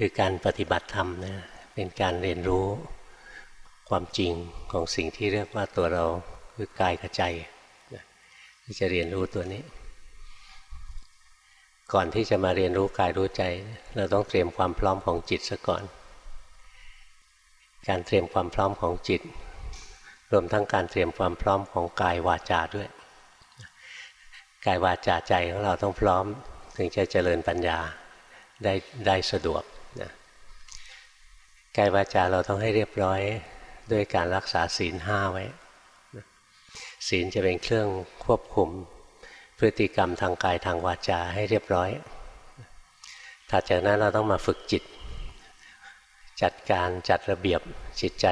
คือการปฏิบัติธรรมนะเป็นการเรียนรู้ความจริงของสิ่งที่เรียกว่าตัวเราคือกายกับใจที่จะเรียนรู้ตัวนี้ ก่อนที่จะมาเรียนรู้กายรู้ใจ เราต้องเตรียมความพร้อมของจิตซะก่อน การเตรียมความพร้อมของจิต รวมทั้งการเตรียมความพร้อมของกายวาจาด้วย กายวาจาใจของเราต้องพร้อมถึงจะเจริญปัญญาได้ได้สะดวก กายวาจาเราต้องให้เรียบร้อยด้วยการรักษาศีลห้าไว้ศีลจะเป็นเครื่องควบคุมพฤติกรรมทางกายทางวาจาให้เรียบร้อยถัดจากนั้นเราต้องมาฝึกจิต จัดการจัดระเบียบจิตใจ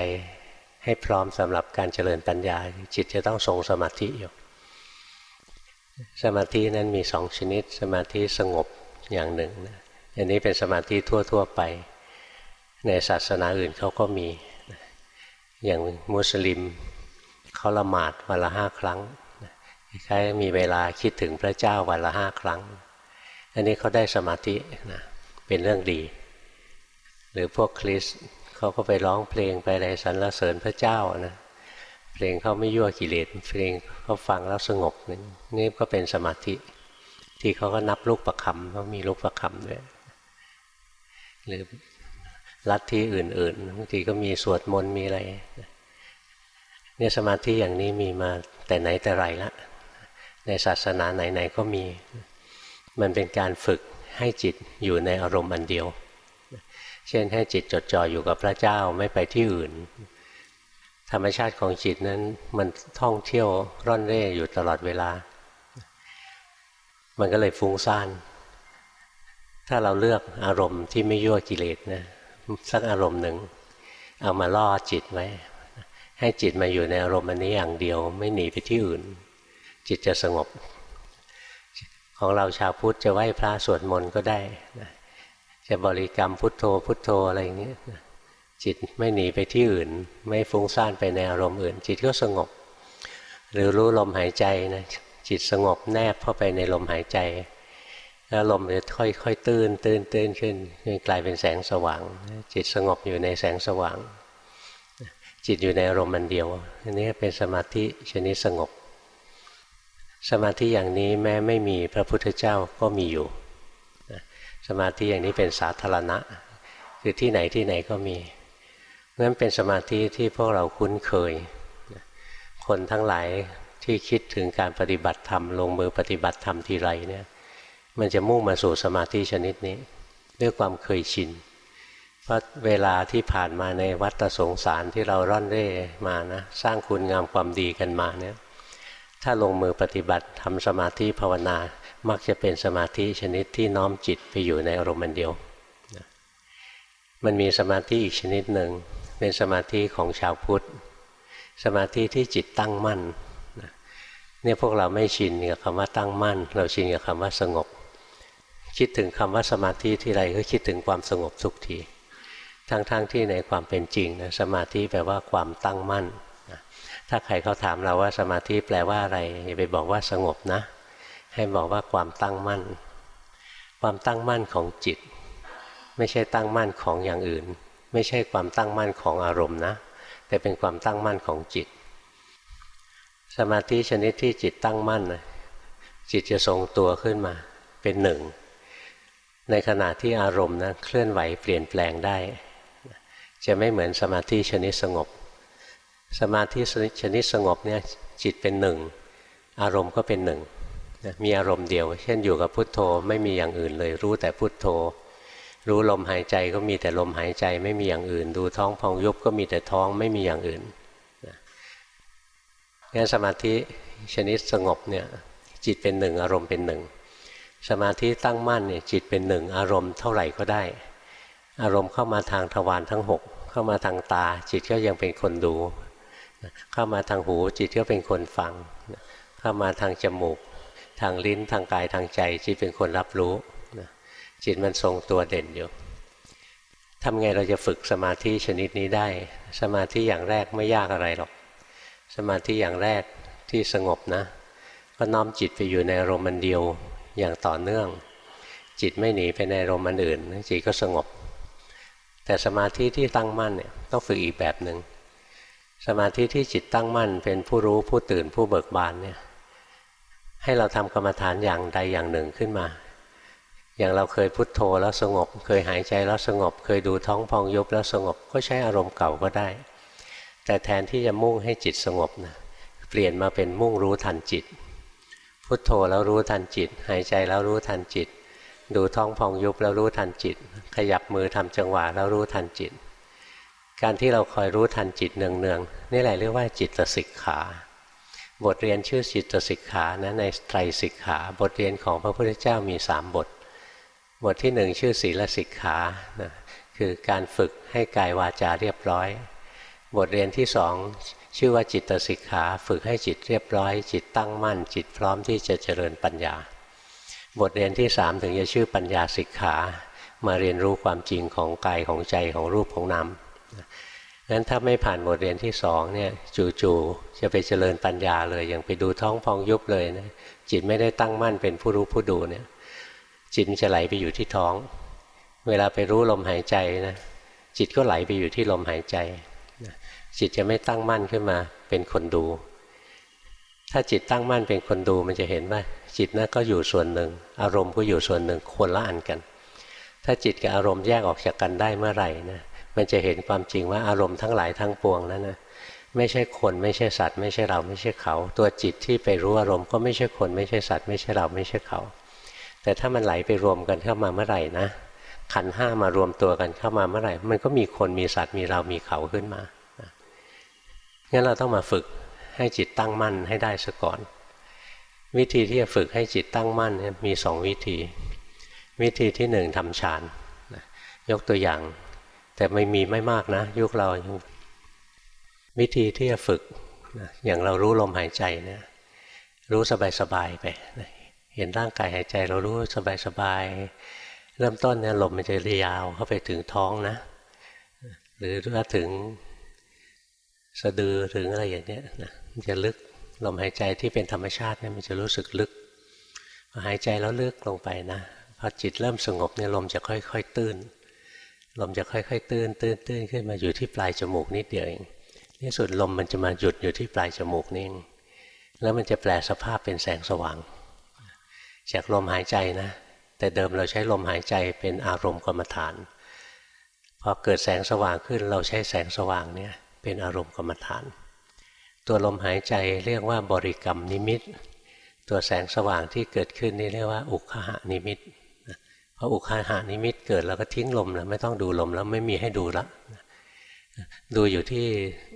ให้พร้อมสำหรับการเจริญปัญญา จิตจะต้องทรงสมาธิอยู่ สมาธินั้นมีสองชนิด สมาธิสงบอย่างหนึ่งอันนี้เป็นสมาธิทั่ว ๆ ไป ในศาสนาอื่นเขาก็มี อย่างมุสลิมเขาละหมาดวันละห้าครั้งคล้ายมีเวลาคิดถึงพระเจ้าวันละห้าครั้ง อันนี้เขาได้สมาธินะเป็นเรื่องดี หรือพวกคริสเขาก็ไปร้องเพลงไปอะไรสรรเสริญพระเจ้านะเพลงเขาไม่ยั่วกิเลสเพลงเขาฟังแล้วสงบนี่ก็เป็นสมาธิ ที่เขาก็นับลูกประคำเขามีลูกประคำด้วยหรือ ลัทธิอื่นๆบางทีก็มีสวดมนต์มีอะไรเนี่ยสมาธิอย่างนี้มีมาแต่ไหนแต่ไรละในศาสนาไหนๆก็มี มันเป็นการฝึกให้จิตอยู่ในอารมณ์อันเดียว เช่นให้จิตจดจ่ออยู่กับพระเจ้าไม่ไปที่อื่น ธรรมชาติของจิตนั้นมันท่องเที่ยวร่อนเร่อยู่ตลอดเวลา มันก็เลยฟุ้งซ่าน ถ้าเราเลือกอารมณ์ที่ไม่ยั่วกิเลสนะ สักอารมณ์หนึ่ง เอามาล่อจิตไว้ ให้จิตมาอยู่ในอารมณ์อันนี้อย่างเดียว ไม่หนีไปที่อื่น จิตจะสงบ ของเราชาวพุทธจะไหว้พระสวดมนต์ก็ได้นะจะบริกรรมพุทโธพุทโธอะไรอย่างนี้นะจิตไม่หนีไปที่อื่น ไม่ฟุ้งซ่านไปในอารมณ์อื่น จิตก็สงบ หรือรู้ลมหายใจนะจิตสงบแนบเข้าไปในลมหายใจ แล้วลมจะค่อยๆตื้นตื้นตื้นขึ้นกลายเป็นแสงสว่าง จิตสงบอยู่ในแสงสว่าง จิตอยู่ในอารมณ์มันเดียว อันนี้เป็นสมาธิชนิดสงบ สมาธิอย่างนี้แม้ไม่มีพระพุทธเจ้าก็มีอยู่ สมาธิอย่างนี้เป็นสาธารณะ คือที่ไหนที่ไหนก็มีนั้นเป็นสมาธิที่พวกเราคุ้นเคย คนทั้งหลายที่คิดถึงการปฏิบัติธรรมลงมือปฏิบัติธรรมทีไรเนี่ย มันจะมุ่งมาสู่สมาธิชนิดนี้ด้วยความเคยชิน เพราะเวลาที่ผ่านมาในวัฏสงสารที่เราร่อนเร่มานะสร้างคุณงามความดีกันมาเนี่ยถ้าลงมือปฏิบัติทำสมาธิภาวนา มักจะเป็นสมาธิชนิดที่น้อมจิตไปอยู่ในอารมณ์เดียว มันมีสมาธิอีกชนิดหนึ่ง เป็นสมาธิของชาวพุทธ สมาธิที่จิตตั้งมั่นเนี่ยพวกเราไม่ชินกับคำว่าตั้งมั่น เราชินกับคำว่าสงบ คิดถึงคำว่าสมาธิที่ไรก็คิดถึงความสงบทุกที ทั้งๆทที่ในความเป็นจริงนะสมาธิแปลว่าความตั้งมั่นถ้าใครเขาถามเราว่าสมาธิแปลว่าอะไรอย่าไปบอกว่าสงบนะ ให้บอกว่าความตั้งมั่น ความตั้งมั่นของจิต ไม่ใช่ตั้งมั่นของอย่างอื่น ไม่ใช่ความตั้งมั่นของอารมณ์นะ แต่เป็นความตั้งมั่นของจิต สมาธิชนิดที่จิตตั้งมั่นนะจิตจะทรงตัวขึ้นมาเป็นหนึ่ง ในขณะที่อารมณ์นะเคลื่อนไหวเปลี่ยนแปลงได้ จะไม่เหมือนสมาธิชนิดสงบ สมาธิชนิดสงบเนี่ยจิตเป็นหนึ่ง อารมณ์ก็เป็นหนึ่งมีอารมณ์เดียว เช่นอยู่กับพุทโธไม่มีอย่างอื่นเลย รู้แต่พุทโธ รู้ลมหายใจก็มีแต่ลมหายใจไม่มีอย่างอื่น ดูท้องพองยุบก็มีแต่ท้องไม่มีอย่างอื่นงั้นสมาธิชนิดสงบเนี่ยจิตเป็นหนึ่งอารมณ์เป็นหนึ่ง สมาธิตั้งมั่นเนี่ยจิตเป็นหนึ่งอารมณ์เท่าไหร่ก็ได้ อารมณ์เข้ามาทางทวารทั้งหกเข้ามาทางตา จิตก็ยังเป็นคนดู เข้ามาทางหูจิตก็เป็นคนฟัง เข้ามาทางจมูก ทางลิ้นทางกายทางใจ จิตเป็นคนรับรู้ จิตมันทรงตัวเด่นอยู่ทำไงเราจะฝึกสมาธิชนิดนี้ได้ สมาธิอย่างแรกไม่ยากอะไรหรอก สมาธิอย่างแรกที่สงบนะ ก็น้อมจิตไปอยู่ในอารมณ์มันเดียว อย่างต่อเนื่อง จิตไม่หนีไปในอารมณ์มันอื่นจิตก็สงบ แต่สมาธิที่ตั้งมั่นเนี่ยต้องฝึกอีกแบบหนึ่งสมาธิที่จิตตั้งมั่น เป็นผู้รู้ผู้ตื่นผู้เบิกบานเนี่ยให้เราทำกรรมฐานอย่างใดอย่างหนึ่งขึ้นมา อย่างเราเคยพุทโธแล้วสงบ เคยหายใจแล้วสงบ เคยดูท้องพองยุบแล้วสงบก็ใช้อารมณ์เก่าก็ได้ แต่แทนที่จะมุ่งให้จิตสงบนะเปลี่ยนมาเป็นมุ่งรู้ทันจิต พุทโธแล้วรู้ทันจิต หายใจแล้วรู้ทันจิต ดูท้องพองยุบแล้วรู้ทันจิต ขยับมือทำจังหวะแล้วรู้ทันจิต การที่เราคอยรู้ทันจิตเนืองๆนี่แหละเรียกว่าจิตสิกขา บทเรียนชื่อจิตสิกขานะในไตรสิกขาบทเรียนของพระพุทธเจ้ามีสามบท บทที่หนึ่งชื่อศีลสิกขานะคือการฝึกให้กายวาจาเรียบร้อย บทเรียนที่สอง ชื่อว่าจิตสิกขาฝึกให้จิตเรียบร้อย จิตตั้งมั่น จิตพร้อมที่จะเจริญปัญญา บทเรียนที่สามถึงจะชื่อปัญญาสิกขา มาเรียนรู้ความจริงของกายของใจของรูปของนามงั้นถ้าไม่ผ่านบทเรียนที่สองเนี่ยจู่ๆจะไปเจริญปัญญาเลยอย่างไปดูท้องพองยุบเลยนะจิตไม่ได้ตั้งมั่นเป็นผู้รู้ผู้ดูเนี่ยจิตจะไหลไปอยู่ที่ท้อง เวลาไปรู้ลมหายใจนะจิตก็ไหลไปอยู่ที่ลมหายใจ จิตจะไม่ตั้งมั่นขึ้นมาเป็นคนดู ถ้าจิตตั้งมั่นเป็นคนดูมันจะเห็นว่าจิตนั้นก็อยู่ส่วนหนึ่ง อารมณ์ก็อยู่ส่วนหนึ่งคนละอันกัน ถ้าจิตกับอารมณ์แยกออกจากกันได้เมื่อไหร่นะมันจะเห็นความจริงว่าอารมณ์ทั้งหลายทั้งปวงนั้นนะไม่ใช่คนไม่ใช่สัตว์ ไม่ใช่เราไม่ใช่เขา ตัวจิตที่ไปรู้อารมณ์ก็ไม่ใช่คนไม่ใช่สัตว์ ไม่ใช่เราไม่ใช่เขา แต่ถ้ามันไหลไปรวมกันเข้ามาเมื่อไหร่นะ ขันห้ามารวมตัวกันเข้ามาเมื่อไหร่ มันก็มีคนมีสัตว์มีเรามีเขาขึ้นมางั้นเราต้องมาฝึกให้จิตตั้งมั่นให้ได้ซะก่อน วิธีที่จะฝึกให้จิตตั้งมั่นมีสองวิธี วิธีที่หนึ่งทำฌานยกตัวอย่าง แต่ไม่มีไม่มากนะ ยุคเราวิธีที่จะฝึกอย่างเรารู้ลมหายใจเนี่ยรู้สบายๆไป เห็นร่างกายหายใจเรารู้สบายๆ เริ่มต้นเนี่ยลมมันจะยาวเข้าไปถึงท้องนะ หรือถ้าถึงสะดือถึงอะไรอย่างเนี้ยนะมันจะลึกลมหายใจที่เป็นธรรมชาติเนี่ยมันจะรู้สึกลึกหายใจแล้วลึกลงไปนะพอจิตเริ่มสงบเนี่ยลมจะค่อย ๆ ตื้น ลมจะค่อย ๆ ตื้นตื้นตื้นขึ้นมาอยู่ที่ปลายจมูกนิดเดียวเองที่สุดลมมันจะมาหยุดอยู่ที่ปลายจมูกนี่เองแล้วมันจะแปรสภาพเป็นแสงสว่าง จากลมหายใจนะ แต่เดิมเราใช้ลมหายใจเป็นอารมณ์กรรมฐาน พอเกิดแสงสว่างขึ้นเราใช้แสงสว่างเนี่ยเป็นอารมณ์กรรมฐาน ตัวลมหายใจเรียกว่าบริกรรมนิมิต ตัวแสงสว่างที่เกิดขึ้นนี่เรียกว่าอุคคหนิมิตพออุคคหนิมิตเกิดเราก็ทิ้งลมแล้วไม่ต้องดูลมแล้วไม่มีให้ดูละดูอยู่ที่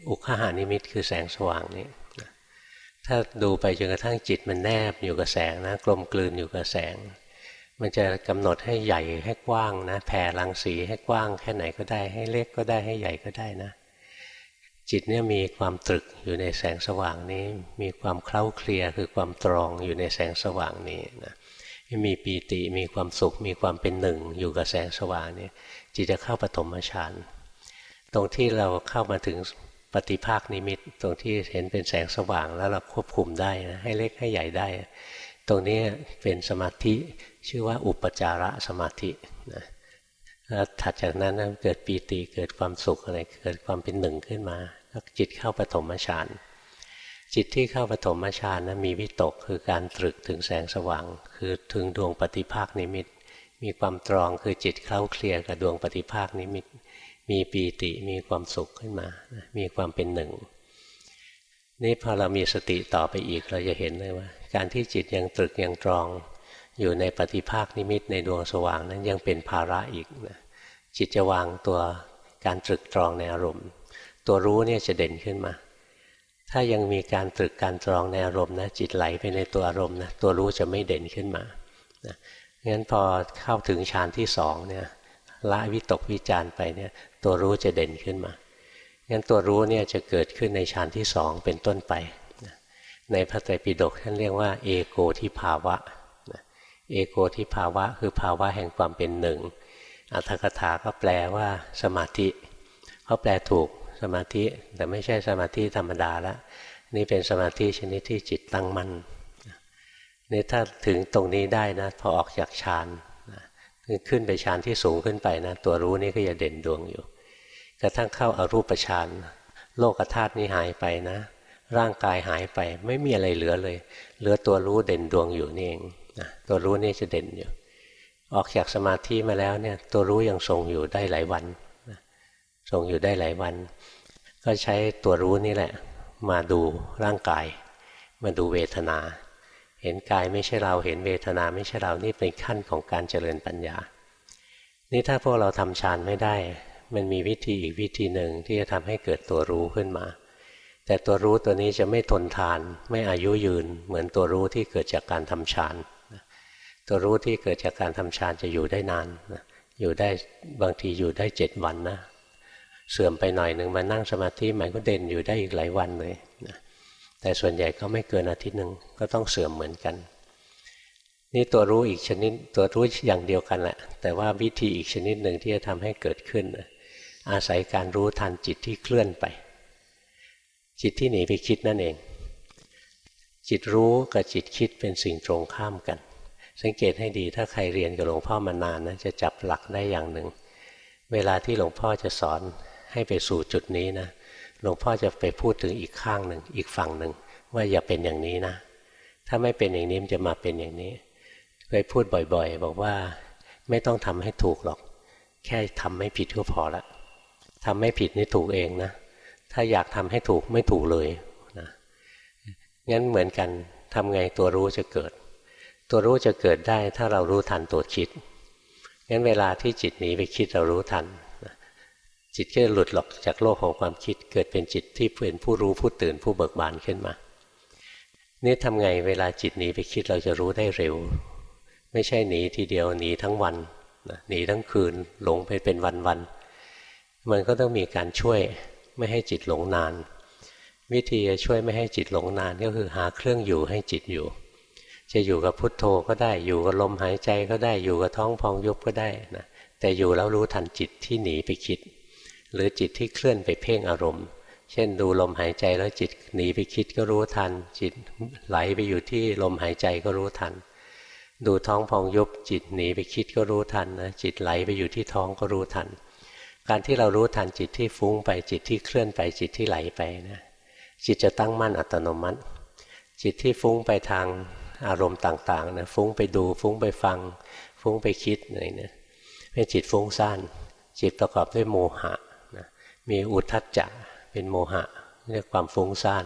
อุคหานิมิตคือแสงสว่างนี่ถ้าดูไปจนกระทั่งจิตมันแนบอยู่กับแสงนะกลมกลืนอยู่กับแสง มันจะกำหนดให้ใหญ่ให้กว้างนะแผ่รังสีให้กว้างแค่ไหนก็ได้ให้เล็กก็ได้ให้ใหญ่ก็ได้นะ จิตเนี่ยมีความตรึกอยู่ในแสงสว่างนี้ มีความเคล้าเคลียคือความตรองอยู่ในแสงสว่างนี้นะมีปีติมีความสุข มีความเป็นหนึ่งอยู่กับแสงสว่างนี่จิตจะเข้าปฐมฌานตรงที่เราเข้ามาถึงปฏิภาคนิมิตตรงที่เห็นเป็นแสงสว่างแล้วเราควบคุมได้นะให้เล็กให้ใหญ่ได้ ตรงนี้เป็นสมาธิชื่อว่าอุปจาระสมาธินะแล้วถัดจากนั้นเกิดปีติเกิดความสุขอะไรเกิดความเป็นหนึ่งขึ้นมาแล้วจิตเข้าปฐมฌานจิตที่เข้าปฐมฌานนะมีวิตกคือการตรึกถึงแสงสว่าง คือถึงดวงปฏิภาคนิมิต มีความตรองคือจิตเข้าเคลียร์กับดวงปฏิภาคนิมิต มีปีติมีความสุขขึ้นมา มีความเป็นหนึ่งนี่พอเรามีสติต่อไปอีกเราจะเห็นเลยว่า การที่จิตยังตรึกยังตรอง อยู่ในปฏิภาคนิมิตในดวงสว่างนั้นยังเป็นภาระอีกนะจิตจะวางตัวการตรึกตรองในอารมณ์ ตัวรู้เนี่ยจะเด่นขึ้นมา ถ้ายังมีการตรึกการตรองในอารมณ์นะจิตไหลไปในตัวอารมณ์นะตัวรู้จะไม่เด่นขึ้นมานะงั้นพอเข้าถึงฌานที่สองเนี่ยละวิตกวิจารไปเนี่ยตัวรู้จะเด่นขึ้นมางั้นตัวรู้เนี่ยจะเกิดขึ้นในฌานที่สองเป็นต้นไป ในพระไตรปิฎกท่านเรียกว่า เอโกทิภาวะเอโกทิภาวะ คือภาวะแห่งความเป็นหนึ่ง อัตถกถาก็แปลว่าสมาธิเขาแปลถูกสมาธิแต่ไม่ใช่สมาธิธรรมดาแล้วนี่เป็นสมาธิชนิดที่จิตตั้งมั่นนี่ถ้าถึงตรงนี้ได้นะพอออกจากฌานขึ้นไปฌานที่สูงขึ้นไปนะตัวรู้นี่ก็จะเด่นดวงอยู่ กระทั่งเข้าอารูปฌานโลกธาตุนี้หายไปนะ ร่างกายหายไปไม่มีอะไรเหลือเลย เหลือตัวรู้เด่นดวงอยู่นี่เองนะตัวรู้นี่จะเด่นอยู่ ออกจากสมาธิมาแล้วเนี่ยตัวรู้ยังทรงอยู่ได้หลายวันทรงอยู่ได้หลายวัน ก็ใช้ตัวรู้นี่แหละ มาดูร่างกาย มาดูเวทนา เห็นกายไม่ใช่เราเห็นเวทนาไม่ใช่เรานี่เป็นขั้นของการเจริญปัญญา นี่ถ้าพวกเราทำฌานไม่ได้ มันมีวิธีอีกวิธีหนึ่งที่จะทำให้เกิดตัวรู้ขึ้นมา แต่ตัวรู้ตัวนี้จะไม่ทนทาน ไม่อายุยืน เหมือนตัวรู้ที่เกิดจากการทำฌานตัวรู้ที่เกิดจากการทำฌานจะอยู่ได้นานอยู่ได้บางทีอยู่ได้เจ็ดวันนะเสื่อมไปหน่อยหนึ่งมานั่งสมาธิมันก็เด่นอยู่ได้อีกหลายวันเลยนะแต่ส่วนใหญ่ก็ไม่เกินอาทิตย์หนึ่งก็ต้องเสื่อมเหมือนกัน นี่ตัวรู้อีกชนิดตัวรู้อย่างเดียวกันแหละ แต่ว่าวิธีอีกชนิดหนึ่งที่จะทำให้เกิดขึ้น อาศัยการรู้ทันจิตที่เคลื่อนไป จิตที่หนีไปคิดนั่นเอง จิตรู้กับจิตคิดเป็นสิ่งตรงข้ามกัน สังเกตให้ดีถ้าใครเรียนกับหลวงพ่อมานานนะจะจับหลักได้อย่างหนึ่ง เวลาที่หลวงพ่อจะสอนให้ไปสู่จุดนี้นะหลวงพ่อจะไปพูดถึงอีกข้างหนึ่งอีกฝั่งหนึ่งว่าอย่าเป็นอย่างนี้นะ ถ้าไม่เป็นอย่างนี้มันจะมาเป็นอย่างนี้เคยพูดบ่อยๆ บอกว่าไม่ต้องทำให้ถูกหรอก แค่ทำไม่ผิดก็พอละทำไม่ผิดนี่ถูกเองนะ ถ้าอยากทำให้ถูกไม่ถูกเลยนะงั้นเหมือนกันทำไงตัวรู้จะเกิด ตัวรู้จะเกิดได้ถ้าเรารู้ทันตัวคิดงั้นเวลาที่จิตหนีไปคิดเรารู้ทันจิตก็หลุดหลอกจากโลกของความคิด เกิดเป็นจิตที่เป็นผู้รู้ผู้ตื่นผู้เบิกบานขึ้นมา นี่ทำไงเวลาจิตหนีไปคิดเราจะรู้ได้เร็ว ไม่ใช่หนีทีเดียวหนีทั้งวันหนีทั้งคืนหลงไปเป็นวันๆมันก็ต้องมีการช่วย ไม่ให้จิตหลงนาน วิธีจะช่วยไม่ให้จิตหลงนานก็คือหาเครื่องอยู่ให้จิตอยู่ จะอยู่กับพุทโธก็ได้อยู่กับลมหายใจก็ได้อยู่กับท้องพองยุบก็ได้นะแต่อยู่แล้วรู้ทันจิตที่หนีไปคิด หรือจิตที่เคลื่อนไปเพ่งอารมณ์ เช่นดูลมหายใจแล้วจิตหนีไปคิดก็รู้ทัน จิตไหลไปอยู่ที่ลมหายใจก็รู้ทัน ดูท้องพองยุบจิตหนีไปคิดก็รู้ทันนะจิตไหลไปอยู่ที่ท้องก็รู้ทัน การที่เรารู้ทันจิตที่ฟุ้งไปจิตที่เคลื่อนไปจิตที่ไหลไปนะจิตจะตั้งมั่นอัตโนมัติ จิตที่ฟุ้งไปทางอารมณ์ต่างๆนะฟุ้งไปดูฟุ้งไปฟัง ฟุ้งไปคิดอะไรเนี่ยเป็นจิตฟุ้งซ่านจิตประกอบด้วยโมหะมีอุทัจจะเป็นโมหะเรียกความฟุ้งซ่าน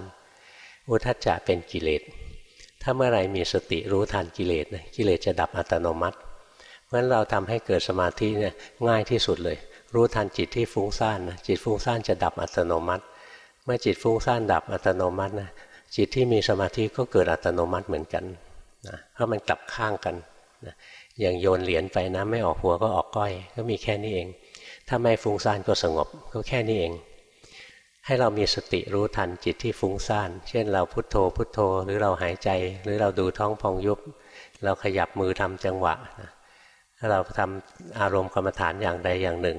อุทัจจะเป็นกิเลสถ้าเมื่อไรมีสติรู้ทันกิเลสนะกิเลสจะดับอัตโนมัติเพราะฉะนั้นเราทำให้เกิดสมาธิเนี่ยง่ายที่สุดเลย รู้ทันจิตที่ฟุ้งซ่านนะจิตฟุ้งซ่านจะดับอัตโนมัติ เมื่อจิตฟุ้งซ่านดับอัตโนมัตินะจิตที่มีสมาธิก็เกิดอัตโนมัติเหมือนกันนะเพราะมันกลับข้างกันนะอย่างโยนเหรียญไปนะไม่ออกหัวก็ออกก้อย ก็มีแค่นี้เอง ถ้าไม่ฟุ้งซ่านก็สงบก็แค่นี้เอง ให้เรามีสติรู้ทันจิตที่ฟุ้งซ่าน เช่นเราพุโทโธพุโทโธ หรือเราหายใจ หรือเราดูท้องพองยุบ เราขยับมือทำจังหวะ ถ้าเราทำอารมณ์กรรมฐานอย่างใดอย่างหนึ่ง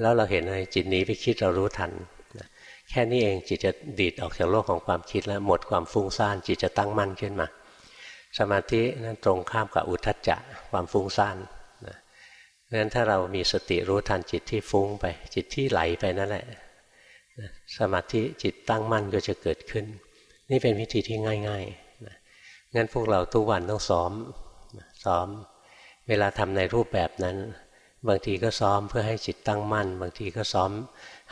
แล้วเราเห็นอะไรจิตนี้ไปคิดเรารู้ทันแค่นี้เองจิตจะดีดออกจากโลกของความคิดแล้วหมดความฟุ้งซ่านจิตจะตั้งมั่นขึ้นมา สมาธินั้นตรงข้ามกับอุทธัจจะความฟุ้งซ่านเพราะฉะนั้นถ้าเรามีสติรู้ทันจิตที่ฟุ้งไป จิตที่ไหลไปนั่นแหละสมาธิจิตตั้งมั่นก็จะเกิดขึ้น นี่เป็นวิธีที่ง่ายๆนะงั้นพวกเราทุกวันต้องซ้อมซ้อม เวลาทำในรูปแบบนั้น บางทีก็ซ้อมเพื่อให้จิตตั้งมั่น บางทีก็ซ้อม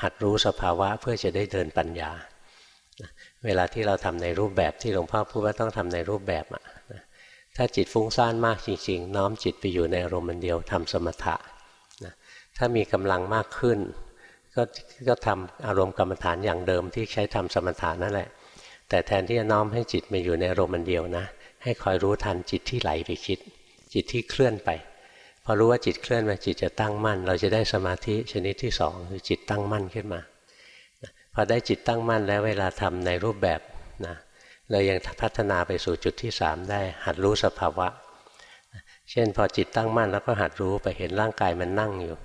หัดรู้สภาวะเพื่อจะได้เดินปัญญา เวลาที่เราทำในรูปแบบที่หลวงพ่อพูดว่าต้องทำในรูปแบบอะถ้าจิตฟุ้งซ่านมากจริงๆ น้อมจิตไปอยู่ในอารมณ์เดียวทำสมถะนะถ้ามีกำลังมากขึ้น ก็ก็ทำอารมณ์กรรมฐานอย่างเดิมที่ใช้ทำสมถะนั่นแหละ แต่แทนที่จะน้อมให้จิตมาอยู่ในอารมณ์เดียวนะ ให้คอยรู้ทันจิตที่ไหลไปคิด จิตที่เคลื่อนไปพอรู้ว่าจิตเคลื่อนมาจิตจะตั้งมั่น เราจะได้สมาธิชนิดที่สองคือจิตตั้งมั่นขึ้นมาพอได้จิตตั้งมั่นแล้วเวลาทำในรูปแบบนะเรายังพัฒนาไปสู่จุดที่สามได้หัดรู้สภาวะ เช่นพอจิตตั้งมั่นแล้วก็หัดรู้ไปเห็นร่างกายมันนั่งอยู่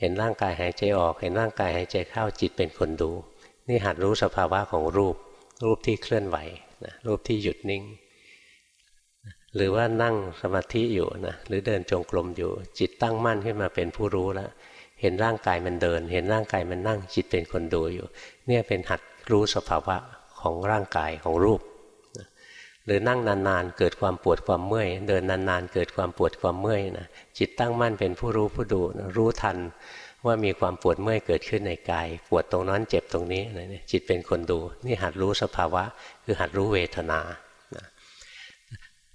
เห็นร่างกายหายใจออก เห็นร่างกายหายใจเข้าจิตเป็นคนดู นี่หัดรู้สภาวะของรูป รูปที่เคลื่อนไหวนะรูปที่หยุดนิ่ง หรือว่านั่งสมาธิอยู่นะหรือเดินจงกรมอยู่ จิตตั้งมั่นขึ้นมาเป็นผู้รู้แล้วเห็นร่างกายมันเดิน เห็นร่างกายมันนั่งจิตเป็นคนดูอยู่ เนี่ยเป็นหัดรู้สภาวะของร่างกายของรูป หรือนั่งนานๆเกิดความปวดความเมื่อย เดินนานๆเกิดความปวดความเมื่อยนะจิตตั้งมั่นเป็นผู้รู้ผู้ดูนะรู้ทันว่ามีความปวดเมื่อยเกิดขึ้นในกาย ปวดตรงนั้นเจ็บตรงนี้นะจิตเป็นคนดู นี่หัดรู้สภาวะ คือหัดรู้เวทนา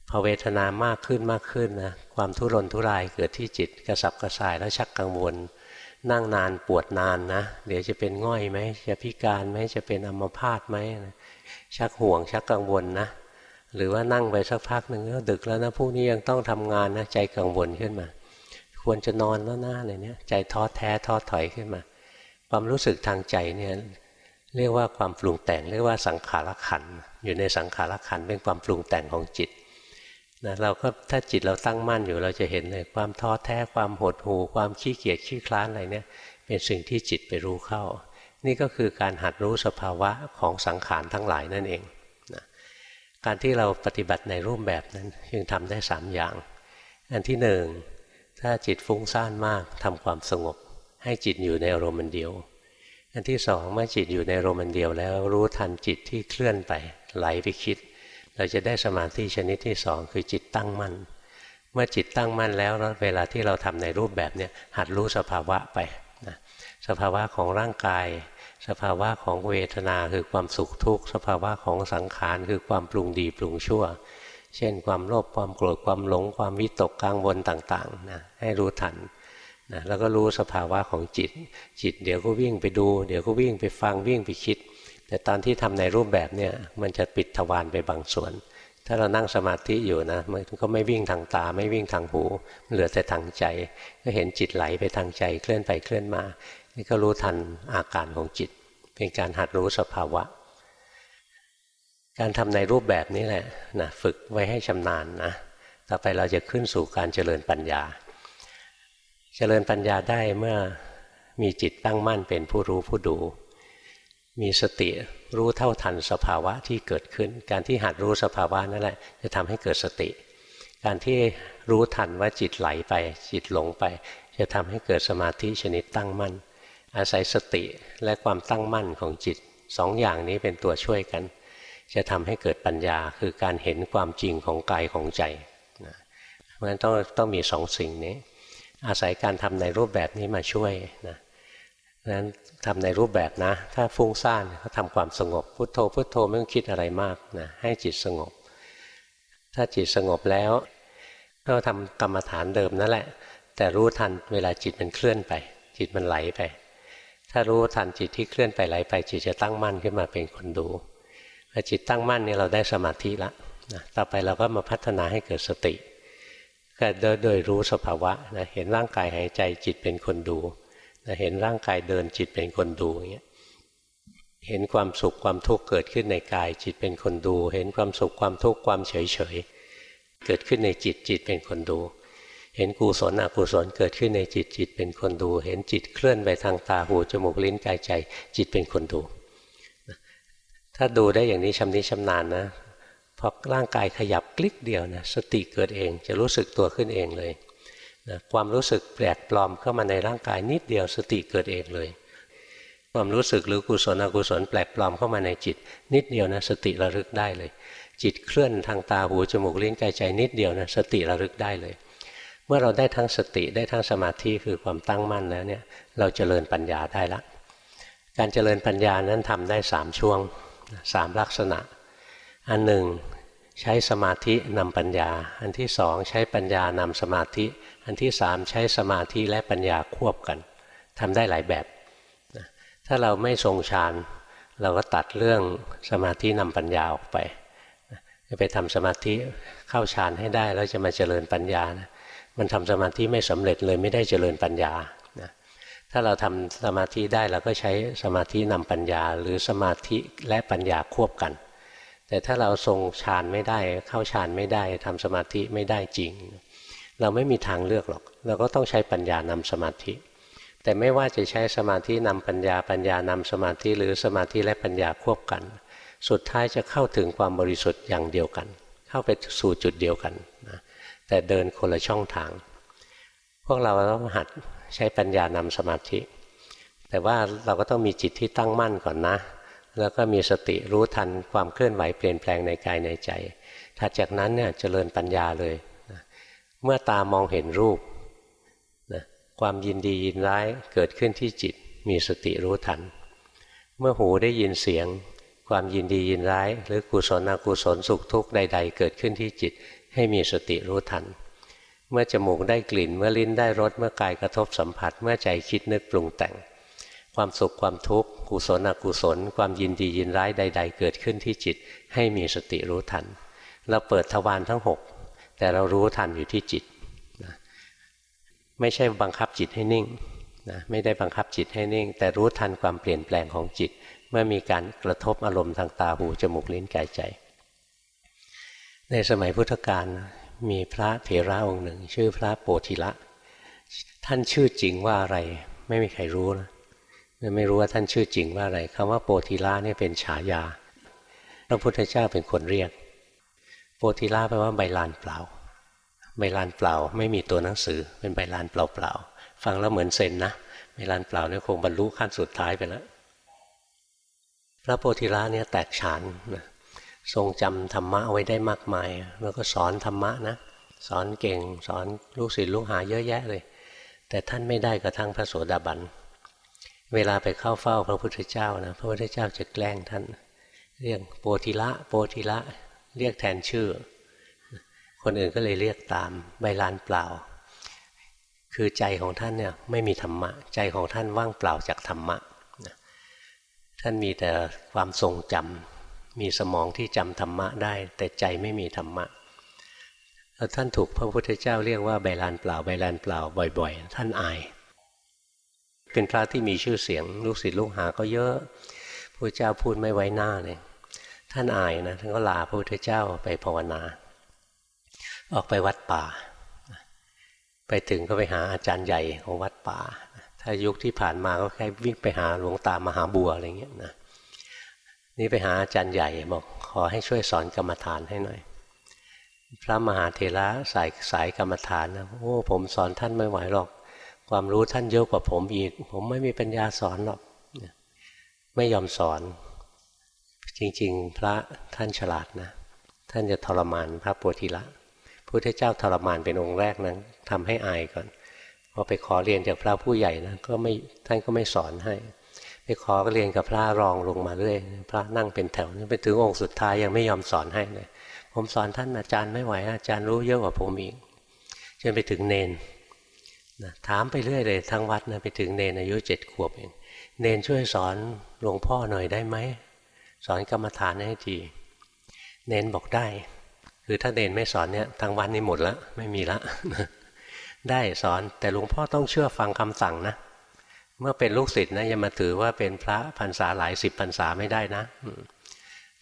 พอเวทนามากขึ้นมากขึ้นนะความทุรนทุรายเกิดที่จิตกระสับกระส่ายแล้วชักกังวล นั่งนานปวดนานนะ เดี๋ยวจะเป็นง่อยไหมจะพิการไหมจะเป็นอัมพาตไหมชักห่วงชักกังวลนะ หรือว่านั่งไปสักพักหนึ่งก็ดึกแล้วนะพรุ่งนี้ยังต้องทำงานนะใจกังวลขึ้นมา ควรจะนอนแล้วหน้าอะไรเนี้ยใจท้อแท้ท้อถอยขึ้นมา ความรู้สึกทางใจเนี่ยเรียกว่าความปรุงแต่งเรียกว่าสังขารขันอยู่ในสังขารขันเป็นความปรุงแต่งของจิต นะเราก็ถ้าจิตเราตั้งมั่นอยู่เราจะเห็นเลยความท้อแท้ความหดหู่ความขี้เกียจขี้คลานอะไรเนี่ยเป็นสิ่งที่จิตไปรู้เข้า นี่ก็คือการหัดรู้สภาวะของสังขารทั้งหลายนั่นเองการที่เราปฏิบัติในรูปแบบนั้นจึงทำได้สามอย่าง อันที่หนึ่งถ้าจิตฟุ้งซ่านมากทำความสงบ ให้จิตอยู่ในอารมณ์เดียว อันที่สองเมื่อจิตอยู่ในอารมณ์เดียวแล้วรู้ทันจิตที่เคลื่อนไปไหลไปคิด เราจะได้สมาธิชนิดที่สองคือจิตตั้งมั่น เมื่อจิตตั้งมั่นแล้วเวลาที่เราทำในรูปแบบเนี้หัดรู้สภาวะไปนะสภาวะของร่างกาย สภาวะของเวทนาคือความสุขทุกข์ สภาวะของสังขารคือความปรุงดีปรุงชั่ว เช่น ความโลภความโกรธความหลง ความวิตกกังวลต่างๆนะให้รู้ทันนะแล้วก็รู้สภาวะของจิต จิตเดี๋ยวก็วิ่งไปดู เดี๋ยวก็วิ่งไปฟังวิ่งไปคิด แต่ตอนที่ทำในรูปแบบเนี่ยมันจะปิดทวารไปบางส่วน ถ้าเรานั่งสมาธิอยู่นะมันก็ไม่วิ่งทางตา ไม่วิ่งทางหูเหลือแต่ทางใจ ก็เห็นจิตไหลไปทางใจเคลื่อนไปเคลื่อนมา นี่ก็รู้ทันอาการของจิต เป็นการหัดรู้สภาวะ การทำในรูปแบบนี้แหละนะฝึกไว้ให้ชำนาญนะต่อไปเราจะขึ้นสู่การเจริญปัญญา เจริญปัญญาได้เมื่อมีจิตตั้งมั่นเป็นผู้รู้ผู้ดู มีสติรู้เท่าทันสภาวะที่เกิดขึ้น การที่หัดรู้สภาวะนั่นแหละจะทำให้เกิดสติ การที่รู้ทันว่าจิตไหลไป จิตหลงไป จะทำให้เกิดสมาธิชนิดตั้งมั่น อาศัยสติและความตั้งมั่นของจิตสองอย่างนี้เป็นตัวช่วยกัน จะทำให้เกิดปัญญาคือการเห็นความจริงของกายของใจนะเพราะฉะนั้นต้องต้องมีสองสิ่งนี้ อาศัยการทำในรูปแบบนี้มาช่วยนะ นั้นทำในรูปแบบนะ ถ้าฟุ้งซ่านก็ทำความสงบ พุโทโธพุโทโธไม่ต้องคิดอะไรมากนะให้จิตสงบ ถ้าจิตสงบแล้ว ก็ทำกรรมฐานเดิมนั่นแหละ แต่รู้ทันเวลาจิตมันเคลื่อนไป จิตมันไหลไป ถ้ารู้ทันจิตที่เคลื่อนไปไหลไป จิตจะตั้งมั่นขึ้นมาเป็นคนดูพอจิตตั้งมั่นนี่เราได้สมาธิละนะต่อไปเราก็มาพัฒนาให้เกิดสติก็โดยรู้สภาวะนะเห็นร่างกายหายใจจิตเป็นคนดู เห็นร่างกายเดินจิตเป็นคนดูอย่างเงี้ยเห็นความสุขความทุกข์เกิดขึ้นในกายจิตเป็นคนดู เห็นความสุขความทุกข์ความเฉยเฉยเกิดขึ้นในจิตจิตเป็นคนดู เห็นกุศลอกุศลเกิดขึ้นในจิตจิตเป็นคนดู เห็นจิตเคลื่อนไปทางตาหูจมูกลิ้นกายใจ จิตเป็นคนดู ถ้าดูได้อย่างนี้ชำนิชำนาญนะพอร่างกายขยับคลิกเดียวนะสติเกิดเองจะรู้สึกตัวขึ้นเองเลย นะความรู้สึกแปลกปลอมเข้ามาในร่างกายนิดเดียวสติเกิดเองเลย ความรู้สึกหรือกุศลอกุศลแปลกปลอมเข้ามาในจิต นิดเดียวนะสติระลึกได้เลย จิตเคลื่อนทางตาหูจมูกลิ้นกายใจนิดเดียวนะสติระลึกได้เลย เมื่อเราได้ทั้งสติได้ทั้งสมาธิคือความตั้งมั่นแล้วเนี่ยเราจเจริญปัญญาได้ละ การเจริญปัญญานั้นทำได้สามช่วงสามลักษณะ อันหนึ่ง ใช้สมาธินำปัญญา อันที่สองใช้ปัญญานำสมาธิ อันที่สามใช้สมาธิและปัญญาควบกันทำได้หลายแบบถ้าเราไม่ทรงฌานเราก็ตัดเรื่องสมาธินำปัญญาออกไปไปทำสมาธิเข้าฌานให้ได้แล้วจะมาเจริญปัญญานะมันทำสมาธิไม่สำเร็จเลยไม่ได้เจริญปัญญานะถ้าเราทำสมาธิได้เราก็ใช้สมาธินำปัญญา หรือสมาธิและปัญญาควบกัน แต่ถ้าเราทรงฌานไม่ได้ เข้าฌานไม่ได้ทำสมาธิไม่ได้จริง เราไม่มีทางเลือกหรอก เราก็ต้องใช้ปัญญานำสมาธิ แต่ไม่ว่าจะใช้สมาธินำปัญญาปัญญานำสมาธิหรือสมาธิและปัญญาควบกัน สุดท้ายจะเข้าถึงความบริสุทธิ์อย่างเดียวกัน เข้าไปสู่จุดเดียวกันนะแต่เดินคนละช่องทาง พวกเราต้องหัดใช้ปัญญานำสมาธิ แต่ว่าเราก็ต้องมีจิตที่ตั้งมั่นก่อนนะ แล้วก็มีสติรู้ทันความเคลื่อนไหวเปลี่ยนแปลงในกายในใจถัดจากนั้นเนี่ยเจริญปัญญาเลยนะเมื่อตามองเห็นรูปนะความยินดียินร้ายเกิดขึ้นที่จิตมีสติรู้ทัน เมื่อหูได้ยินเสียง ความยินดียินร้าย หรือกุศลอกุศลสุขทุกข์ใด ๆ เกิดขึ้นที่จิตให้มีสติรู้ทัน เมื่อจมูกได้กลิ่น เมื่อลิ้นได้รสเมื่อกายกระทบสัมผัส เมื่อใจคิดนึกปรุงแต่ง ความสุขความทุกข์กุศลอกุศล ความยินดียินร้ายใด ๆ เกิดขึ้นที่จิตให้มีสติรู้ทัน เราเปิดทวารทั้งหกแต่เรารู้ทันอยู่ที่จิตนะไม่ใช่บังคับจิตให้นิ่งนะไม่ได้บังคับจิตให้นิ่ง แต่รู้ทันความเปลี่ยนแปลงของจิต เมื่อมีการกระทบอารมณ์ทางตาหูจมูกลิ้นกายใจ ในสมัยพุทธกาลมีพระเถระองค์หนึ่ง ชื่อพระโปธิละ ท่านชื่อจริงว่าอะไรไม่มีใครรู้นะ ไม่รู้ว่าท่านชื่อจริงว่าอะไรคำว่าโปธิละนี่ยเป็นฉายา พระพุทธเจ้าเป็นคนเรียก โปธิละแปลว่าใบลานเปล่า ใบลานเปล่า ไม่มีตัวหนังสือเป็นใบลานเปล่าๆฟังแล้วเหมือนเซนนะใบลานเปล่าเนี่ยคงบรรลุขั้นสุดท้ายไปแล้วพระโพธิละเนี่ยแตกฉานนะทรงจำธรรมะเอาไว้ได้มากมาย แล้วก็สอนธรรมะนะสอนเก่งสอนลูกศิษย์ลูกหาเยอะแยะเลย แต่ท่านไม่ได้กระทั่งพระโสดาบัน เวลาไปเข้าเฝ้าพระพุทธเจ้านะพระพุทธเจ้าจะแกล้งท่าน เรียกโปธิละ โปธิละ เรียกแทนชื่อ คนอื่นก็เลยเรียกตามใบลานเปล่า คือใจของท่านเนี่ยไม่มีธรรมะ ใจของท่านว่างเปล่าจากธรรมะท่านมีแต่ความทรงจำมีสมองที่จำธรรมะได้ แต่ใจไม่มีธรรมะแล้วท่านถูกพระพุทธเจ้าเรียกว่าใบลานเปล่าใบลานเปล่าบ่อย ๆ ท่านอาย เป็นพระที่มีชื่อเสียง ลูกศิษย์ลูกหาก็เยอะพระเจ้าพูดไม่ไว้หน้าเลยท่านอายนะท่านก็ลาพระพุทธเจ้าไปภาวนา ออกไปวัดป่า ไปถึงก็ไปหาอาจารย์ใหญ่ของวัดป่า ถ้ายุคที่ผ่านมาก็แค่วิ่งไปหาหลวงตามหาบัวอะไรเงี้ยนะนี่ไปหาอาจารย์ใหญ่บอกขอให้ช่วยสอนกรรมฐานให้หน่อย พระมหาเถระสายสายกรรมฐานนะโอ้ผมสอนท่านไม่ไหวหรอก ความรู้ท่านเยอะกว่าผมอีก ผมไม่มีปัญญาสอนหรอกไม่ยอมสอน จริง ๆ พระท่านฉลาดนะ ท่านจะทรมานพระโพธิละพุทธเจ้าทรมานเป็นองค์แรกนั้นทำให้อายก่อนพอไปขอเรียนจากพระผู้ใหญ่นะก็ไม่ท่านก็ไม่สอนให้ ไปขอก็เรียนกับพระรองลงมาเรื่อยพระนั่งเป็นแถวไปถึงองค์สุดท้ายยังไม่ยอมสอนให้เลยผมสอนท่านอาจารย์ไม่ไหวอาจารย์รู้เยอะกว่าผมอีกจนไปถึงเนน นะถามไปเรื่อยเลยทั้งวัดนะไปถึงเนนอายุเจ็ดขวบเองเนนช่วยสอนหลวงพ่อหน่อยได้ไหมสอนกรรมฐานให้ทีเนนบอกได้ คือถ้าเนนไม่สอนเนี่ยทั้งวันนี้หมดแล้วไม่มีละได้สอนแต่หลวงพ่อต้องเชื่อฟังคำสั่งนะเมื่อเป็นลูกศิษย์นะอย่ามาถือว่าเป็นพระพรรษาหลายสิบพรรษาไม่ได้นะ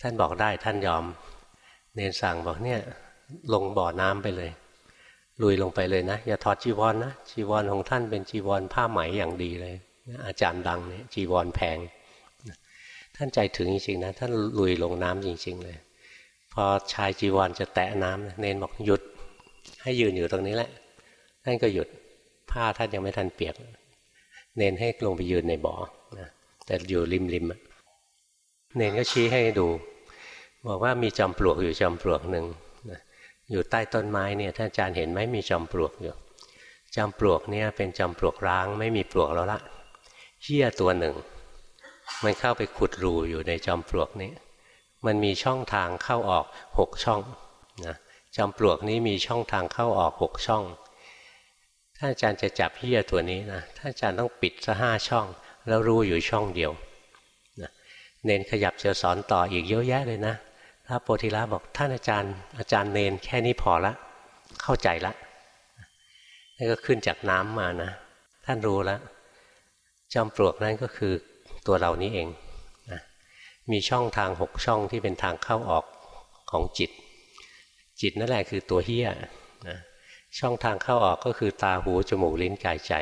ท่านบอกได้ท่านยอม เนนสั่งบอกเนี่ย ลงบ่อน้ำไปเลย ลุยลงไปเลยนะ อย่าถอดจีวรนนะจีวรของท่านเป็นจีวรผ้าไหมอย่างดีเลย อาจารย์ดังเนี่ยจีวรแพง ท่านใจถึงจริงๆนะ ท่านลุยลงน้ำจริง ๆ เลย พอชายจีวรจะแตะน้ำเนนบอกหยุด ให้ยืนอยู่ตรงนี้แหละ ท่านก็หยุดผ้าท่านยังไม่ทันเปียก เนนให้ลงไปยืนในบ่อนะแต่อยู่ริมริมเนนก็ชี้ให้ดู บอกว่ามีจอมปลวกอยู่จอมปลวกหนึ่ง อยู่ใต้ต้นไม้เนี่ยท่านอาจารย์เห็นไหมมีจอมปลวกอยู่จอมปลวกเนี่ยเป็นจอมปลวกร้างไม่มีปลวกแล้วละเหี้ยตัวหนึ่ง มันเข้าไปขุดรูอยู่ในจอมปลวกนี้ มันมีช่องทางเข้าออกหกช่องนะจอมปลวกนี้มีช่องทางเข้าออกหกช่องถ้าอาจารย์จะจับเฮียตัวนี้นะถ้าอาจารย์ต้องปิดซะห้าช่อง แล้วรู้อยู่ช่องเดียวนะเน้นขยับจะสอนต่ออีกเยอะแยะเลยนะ พระโพธิละบอกท่านอาจารย์ อาจารย์เนนแค่นี้พอละเข้าใจละนี่ก็ขึ้นจากน้ำมานะ ท่านรู้แล้วจอมปลวกนั้นก็คือตัวเรานี้เองนะมีช่องทางหกช่องที่เป็นทางเข้าออกของจิต จิตนั่นแหละคือตัวเฮียนะช่องทางเข้าออกก็คือตาหูจมูกลิ้นกายใจ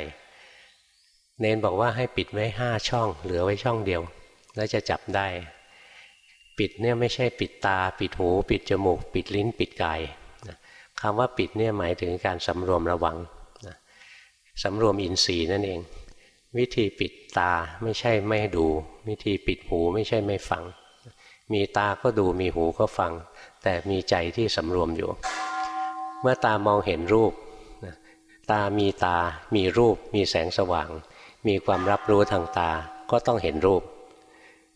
เนนบอกว่าให้ปิดไว้ห้าช่อง เหลือไว้ช่องเดียว แล้วจะจับได้ ปิดเนี่ยไม่ใช่ปิดตา ปิดหู ปิดจมูก ปิดลิ้น ปิดกายคำว่าปิดเนี่ยหมายถึงการสำรวมระวังสำรวมอินทรีย์นั่นเอง วิธีปิดตาไม่ใช่ไม่ดู วิธีปิดหูไม่ใช่ไม่ฟัง มีตาก็ดูมีหูก็ฟัง แต่มีใจที่สำรวมอยู่ เมื่อตามองเห็นรูปตามีตา มีรูป มีแสงสว่าง มีความรับรู้ทางตาก็ต้องเห็นรูป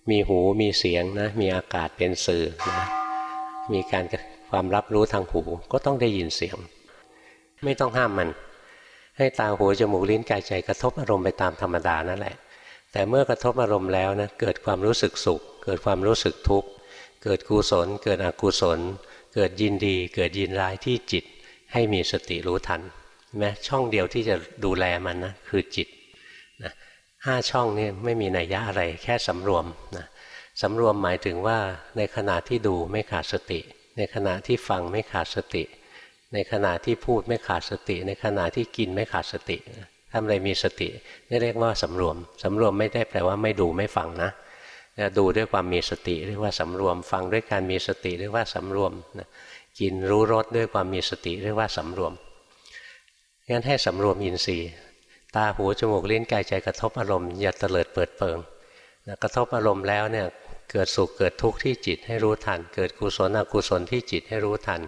มีหูมีเสียงนะมีอากาศเป็นสื่อนะมีการความรับรู้ทางหูก็ต้องได้ยินเสียง ไม่ต้องห้ามมัน ให้ตาหูจมูกลิ้นกายใจกระทบอารมณ์ไปตามธรรมดานั่นแหละ แต่เมื่อกระทบอารมณ์แล้วนะเกิดความรู้สึกสุข เกิดความรู้สึกทุกข์เกิดกุศล เกิดอกุศล เกิดยินดี เกิดยินร้ายที่จิตให้มีสติรู้ทันแม้ช่องเดียวที่จะดูแลมันนะคือจิต ห้าช่องนี่ไม่มีนัยยะอะไรแค่สำรวมนะสำรวมหมายถึงว่าในขณะที่ดูไม่ขาดสติ ในขณะที่ฟังไม่ขาดสติ ในขณะที่พูดไม่ขาดสติ ในขณะที่กินไม่ขาดสติทำอะไรมีสตินี่เรียกว่าสำรวมสำรวมไม่ได้แปลว่าไม่ดูไม่ฟังนะดูด้วยความมีสติเรียกว่าสำรวม ฟังด้วยการมีสติเรียกว่าสำรวมนะกินรู้รสด้วยความมีสติเรียกว่าสำรวมงั้นให้สำรวมอินทรีย์ ตาหูจมูกลิ้นกายใจกระทบอารมณ์อย่าเตลิดเปิดเปิงนะกระทบอารมณ์แล้วเนี่ยเกิดสุขเกิดทุกข์ที่จิตให้รู้ทัน เกิดกุศลอกุศลที่จิตให้รู้ทัน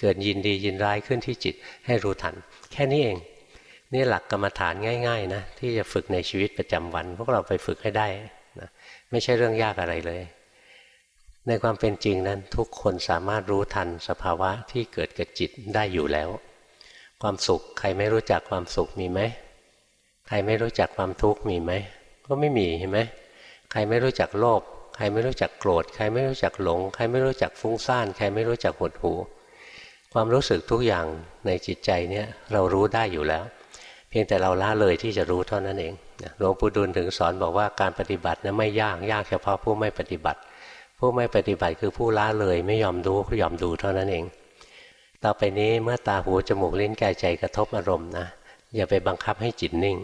เกิดยินดียินร้ายขึ้นที่จิตให้รู้ทัน แค่นี้เอง นี่หลักกรรมฐานง่ายๆนะที่จะฝึกในชีวิตประจำวัน พวกเราไปฝึกให้ได้นะไม่ใช่เรื่องยากอะไรเลย ในความเป็นจริงนั้นทุกคนสามารถรู้ทันสภาวะที่เกิดกับจิตได้อยู่แล้ว ความสุขใครไม่รู้จักความสุขมีไหม ใครไม่รู้จักความทุกข์มีไหมก็ไม่มีเห็นไหมใครไม่รู้จักโลภใครไม่รู้จักโกรธ ใครไม่รู้จักหลง ใครไม่รู้จักฟุ้งซ่าน ใครไม่รู้จักหดหูความรู้สึกทุกอย่างในจิตใจเนี่ยเรารู้ได้อยู่แล้ว เพียงแต่เราละเลยที่จะรู้เท่านั้นเองหลวงปู่ดูลถึงสอนบอกว่าการปฏิบัตินะไม่ยากยากเฉพาะผู้ไม่ปฏิบัติ ผู้ไม่ปฏิบัติคือผู้ละเลยไม่ยอมดูยอมดูเท่านั้นเอง ต่อไปนี้เมื่อตาหูจมูกลิ้นกายใจกระทบอารมณ์นะ อย่าไปบังคับให้จิตนิ่ง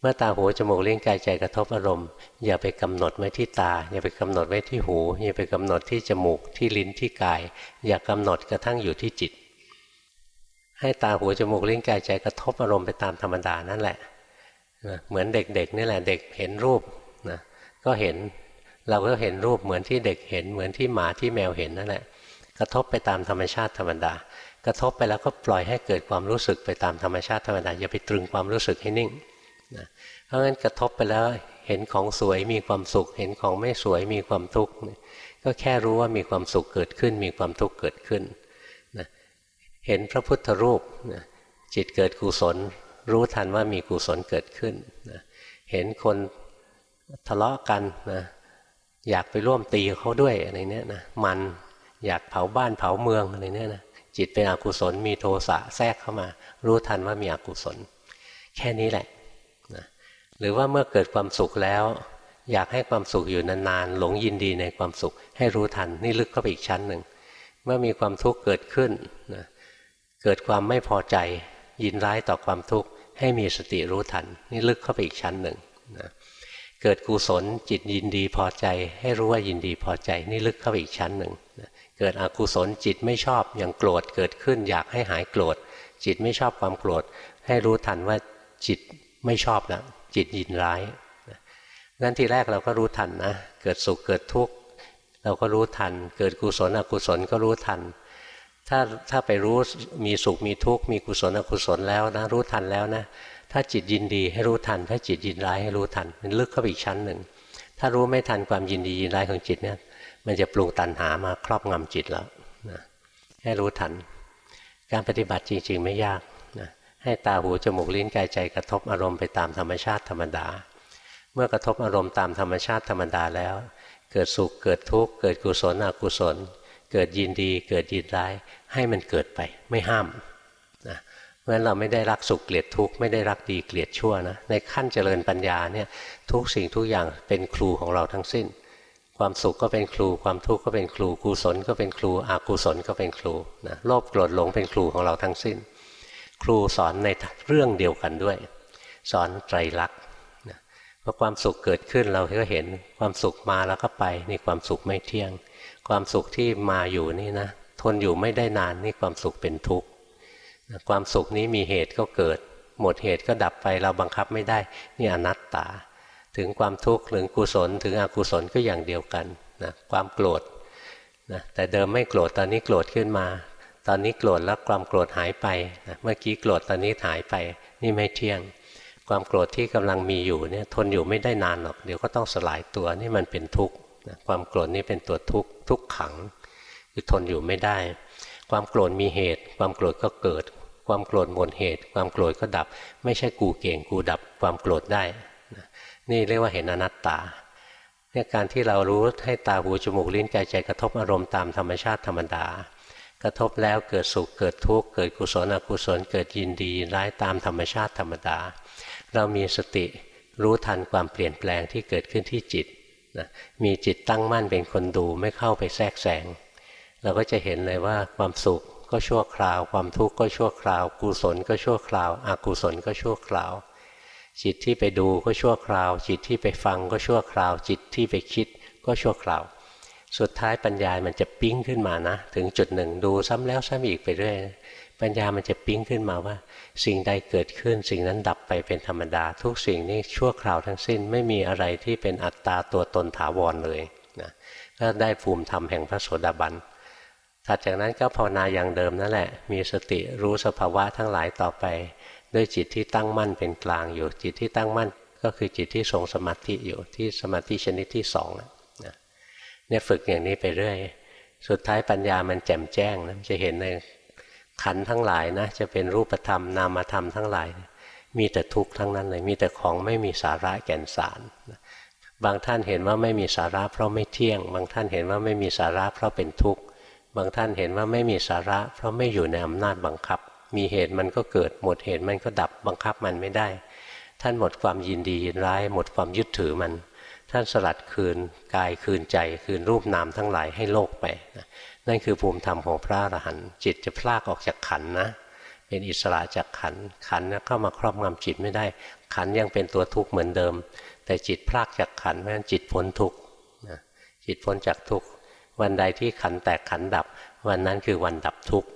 เมื่อตาหูจมูกลิ้นกายใจกระทบอารมณ์ อย่าไปกำหนดไว้ที่ตา อย่าไปกำหนดไว้ที่หู อย่าไปกำหนดที่จมูกที่ลิ้นที่กาย อย่ากำหนดกระทั่งอยู่ที่จิต ให้ตาหูจมูกลิ้นกายใจกระทบอารมณ์ไปตามธรรมดานั่นแหละเหมือนเด็กๆนี่แหละเด็กเห็นรูปนะก็เห็นเราก็เห็นรูปเหมือนที่เด็กเห็นเหมือนที่หมาที่แมวเห็นนั่นแหละกระทบไปตามธรรมชาติธรรมดา กระทบไปแล้วก็ปล่อยให้เกิดความรู้สึกไปตามธรรมชาติธรรมดาอย่าไปตรึงความรู้สึกให้นิ่งนะเพราะงั้นกระทบไปแล้วเห็นของสวยมีความสุข เห็นของไม่สวยมีความทุกข์ก็แค่รู้ว่ามีความสุขเกิดขึ้น มีความทุกข์เกิดขึ้นนะเห็นพระพุทธรูปนะจิตเกิดกุศล รู้ทันว่ามีกุศลเกิดขึ้นนะเห็นคนทะเลาะกันนะอยากไปร่วมตีเขาด้วยอะไรเนี้ยนะมันอยากเผาบ้านเผาเมืองอะไรเนี่ยนะ จิตเป็นอกุศล มีโทสะแทรกเข้ามา รู้ทันว่ามีอกุศล แค่นี้แหละนะหรือว่าเมื่อเกิดความสุขแล้ว อยากให้ความสุขอยู่นานๆหลงยินดีในความสุข ให้รู้ทันนี่ลึกเข้าไปอีกชั้นหนึ่งเมื่อมีความทุกข์เกิดขึ้นนะเกิดความไม่พอใจ ยินร้ายต่อความทุกข์ให้มีสติรู้ทัน นี่ลึกเข้าไปอีกชั้นหนึ่งนะเกิดกุศลจิตยินดีพอใจ ให้รู้ว่ายินดีพอใจ นี่ลึกเข้าไปอีกชั้นหนึ่ง เกิดอกุศลจิตไม่ชอบอย่างโกรธเกิดขึ้น อยากให้หายโกรธ จิตไม่ชอบความโกรธ ให้รู้ทันว่าจิตไม่ชอบแล้วจิตยินร้ายงั้นทีแรกเราก็รู้ทันนะเกิดสุขเกิดทุกข์เราก็รู้ทัน เกิดกุศลอกุศลก็รู้ทัน ถ้าถ้าไปรู้มีสุขมีทุกข์มีกุศลอกุศลแล้วนะรู้ทันแล้วนะถ้าจิตยินดีให้รู้ทัน ถ้าจิตยินร้ายให้รู้ทันมันลึกเข้าไปอีกชั้นหนึ่งถ้ารู้ไม่ทันความยินดียินร้ายของจิตเนี่ย มันจะปรุงตัณหามาครอบงำจิตแล้วนะให้รู้ทัน การปฏิบัติจริง ๆ ไม่ยากนะให้ตาหูจมูกลิ้นกายใจกระทบอารมณ์ไปตามธรรมชาติธรรมดา เมื่อกระทบอารมณ์ตามธรรมชาติธรรมดาแล้ว เกิดสุขเกิดทุกข์เกิดกุศลอกุศล เกิดยินดี เกิดยินร้าย ให้มันเกิดไปไม่ห้ามนะเพราะฉะนั้นเราไม่ได้รักสุขเกลียดทุกข์ไม่ได้รักดีเกลียดชั่วนะในขั้นเจริญปัญญาเนี่ยทุกสิ่งทุกอย่างเป็นครูของเราทั้งสิ้น ความสุขก็เป็นครู ความทุกข์ก็เป็นครูกุศลก็เป็นครูอกุศลก็เป็นครูนะโลภโกรธหลงเป็นครูของเราทั้งสิ้น ครูสอนในเรื่องเดียวกันด้วย สอนไตรลักษณ์พอความสุขเกิดขึ้นเราก็เห็นความสุขมาแล้วก็ไปนี่ความสุขไม่เที่ยง ความสุขที่มาอยู่นี่นะทนอยู่ไม่ได้นานนี่ความสุขเป็นทุกข์ความสุขนี้มีเหตุก็เกิด หมดเหตุก็ดับไปเราบังคับไม่ได้ นี่อนัตตา ถึงความทุกข์หรือกุศล ถึงอกุศลก็อย่างเดียวกันนะความโกรธนะแต่เดิมไม่โกรธตอนนี้โกรธขึ้นมา ตอนนี้โกรธแล้วความโกรธหายไปนะเมื่อกี้โกรธตอนนี้หายไป นี่ไม่เที่ยง ความโกรธที่กำลังมีอยู่เนี่ยทนอยู่ไม่ได้นานหรอกเดี๋ยวก็ต้องสลายตัวนี่มันเป็นทุกข์นะความโกรธนี่เป็นตัวทุกข์ทุกขัง คือทนอยู่ไม่ได้ ความโกรธมีเหตุ ความโกรธก็เกิด ความโกรธหมดเหตุ ความโกรธก็ดับ ไม่ใช่กูเก่งกูดับ ความโกรธได้ นี่เรียกว่าเห็นอนัตตาเนี่ยการที่เรารู้ให้ตาหูจมูกลิ้นกายใจกระทบอารมณ์ตามธรรมชาติธรรมดา กระทบแล้วเกิดสุขเกิดทุกข์เกิดกุศลอกุศลเกิดยินดีร้ายตามธรรมชาติธรรมดา เรามีสติรู้ทันความเปลี่ยนแปลงที่เกิดขึ้นที่จิตนะมีจิตตั้งมั่นเป็นคนดูไม่เข้าไปแทรกแซงเราก็จะเห็นเลยว่าความสุขก็ชั่วคราว ความทุกข์ก็ชั่วคราว กุศลก็ชั่วคราว อกุศลก็ชั่วคราว จิตที่ไปดูก็ชั่วคราว จิตที่ไปฟังก็ชั่วคราว จิตที่ไปคิดก็ชั่วคราว สุดท้ายปัญญามันจะปิ้งขึ้นมานะ ถึงจุดหนึ่งดูซ้ำแล้วซ้ำอีกไปเรื่อยปัญญามันจะปิ้งขึ้นมาว่า สิ่งใดเกิดขึ้น สิ่งนั้นดับไปเป็นธรรมดา ทุกสิ่งนี้ชั่วคราวทั้งสิ้นไม่มีอะไรที่เป็นอัตตาตัวตนถาวรเลยนะก็ได้ภูมิธรรมแห่งพระโสดาบันถัดจากนั้นก็ภาวนาอย่างเดิมนั่นแหละ มีสติรู้สภาวะทั้งหลายต่อไป ด้วยจิตที่ตั้งมั่นเป็นกลางอยู่ จิตที่ตั้งมั่นก็คือจิตที่ทรงสมาธิอยู่ที่สมาธิชนิดที่สองนะเนี่ยฝึกอย่างนี้ไปเรื่อย สุดท้ายปัญญามันแจ่มแจ้งนะจะเห็นในขันทั้งหลายนะจะเป็นรูปธรรมนามธรรมทั้งหลาย มีแต่ทุกข์ทั้งนั้นเลยมีแต่ของไม่มีสาระแก่นสารบางท่านเห็นว่าไม่มีสาระเพราะไม่เที่ยง บางท่านเห็นว่าไม่มีสาระเพราะเป็นทุกข์ บางท่านเห็นว่าไม่มีสาระ เพราะไม่อยู่ในอำนาจบังคับ มีเหตุมันก็เกิด หมดเหตุมันก็ดับบังคับมันไม่ได้ ท่านหมดความยินดียินร้าย หมดความยึดถือมัน ท่านสลัดคืนกายคืนใจ คืนรูปนามทั้งหลายให้โลกไปนั่นคือภูมิธรรมของพระอรหันต์จิตจะพลากออกจากขันนะ เป็นอิสระจากขันขันเข้ามาครอบงำจิตไม่ได้ ขันยังเป็นตัวทุกข์เหมือนเดิม แต่จิตพลากจากขันเพราะฉะนั้นจิตพ้นทุกข์จิตพ้นจากทุกข์วันใดที่ขันแตกขันดับ วันนั้นคือวันดับทุกข์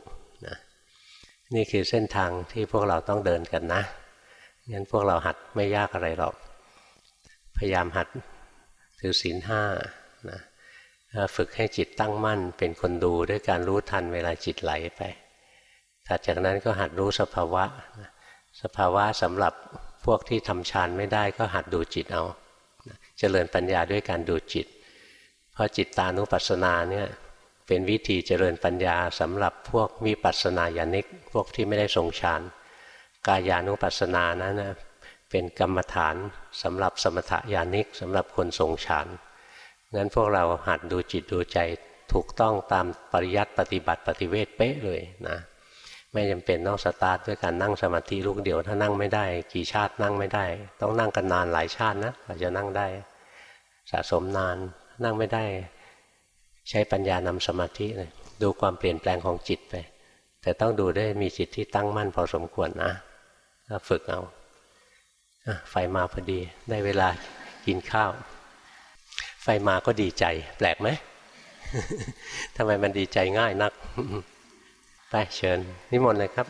นี่คือเส้นทางที่พวกเราต้องเดินกันนะงั้นพวกเราหัดไม่ยากอะไรหรอก พยายามหัดถือศีลห้านะฝึกให้จิตตั้งมั่นเป็นคนดูด้วยการรู้ทันเวลาจิตไหลไปถัดจากนั้นก็หัดรู้สภาวะ สภาวะสำหรับพวกที่ทำฌานไม่ได้ก็หัดดูจิตเอา เจริญปัญญาด้วยการดูจิต เพราะจิตตานุปัสสนาเนี่ย เป็นวิธีเจริญปัญญาสำหรับพวกวิปัสสนาญาณิก พวกที่ไม่ได้ทรงฌานกายานุปัสสนานั้นนะเป็นกรรมฐานสำหรับสมถญาณิกสำหรับคนทรงฌานงั้นพวกเราหัดดูจิตดูใจถูกต้องตามปริยัติปฏิบัติปฏิเวทเป๊ะเลยนะไม่จำเป็นต้องสตาร์ทด้วยการนั่งสมาธิลูกเดียว ถ้านั่งไม่ได้กี่ชาตินั่งไม่ได้ ต้องนั่งกันนานหลายชาตินะกว่าจะนั่งได้ สะสมนานนั่งไม่ได้ ใช้ปัญญานำสมาธิเลยดูความเปลี่ยนแปลงของจิตไป แต่ต้องดูได้มีจิตที่ตั้งมั่นพอสมควรนะฝึกเอาไฟมาพอดีได้เวลากินข้าว ไฟมาก็ดีใจ แปลกไหมทำไมมันดีใจง่ายนัก ไปเชิญนิมนต์เลยครับ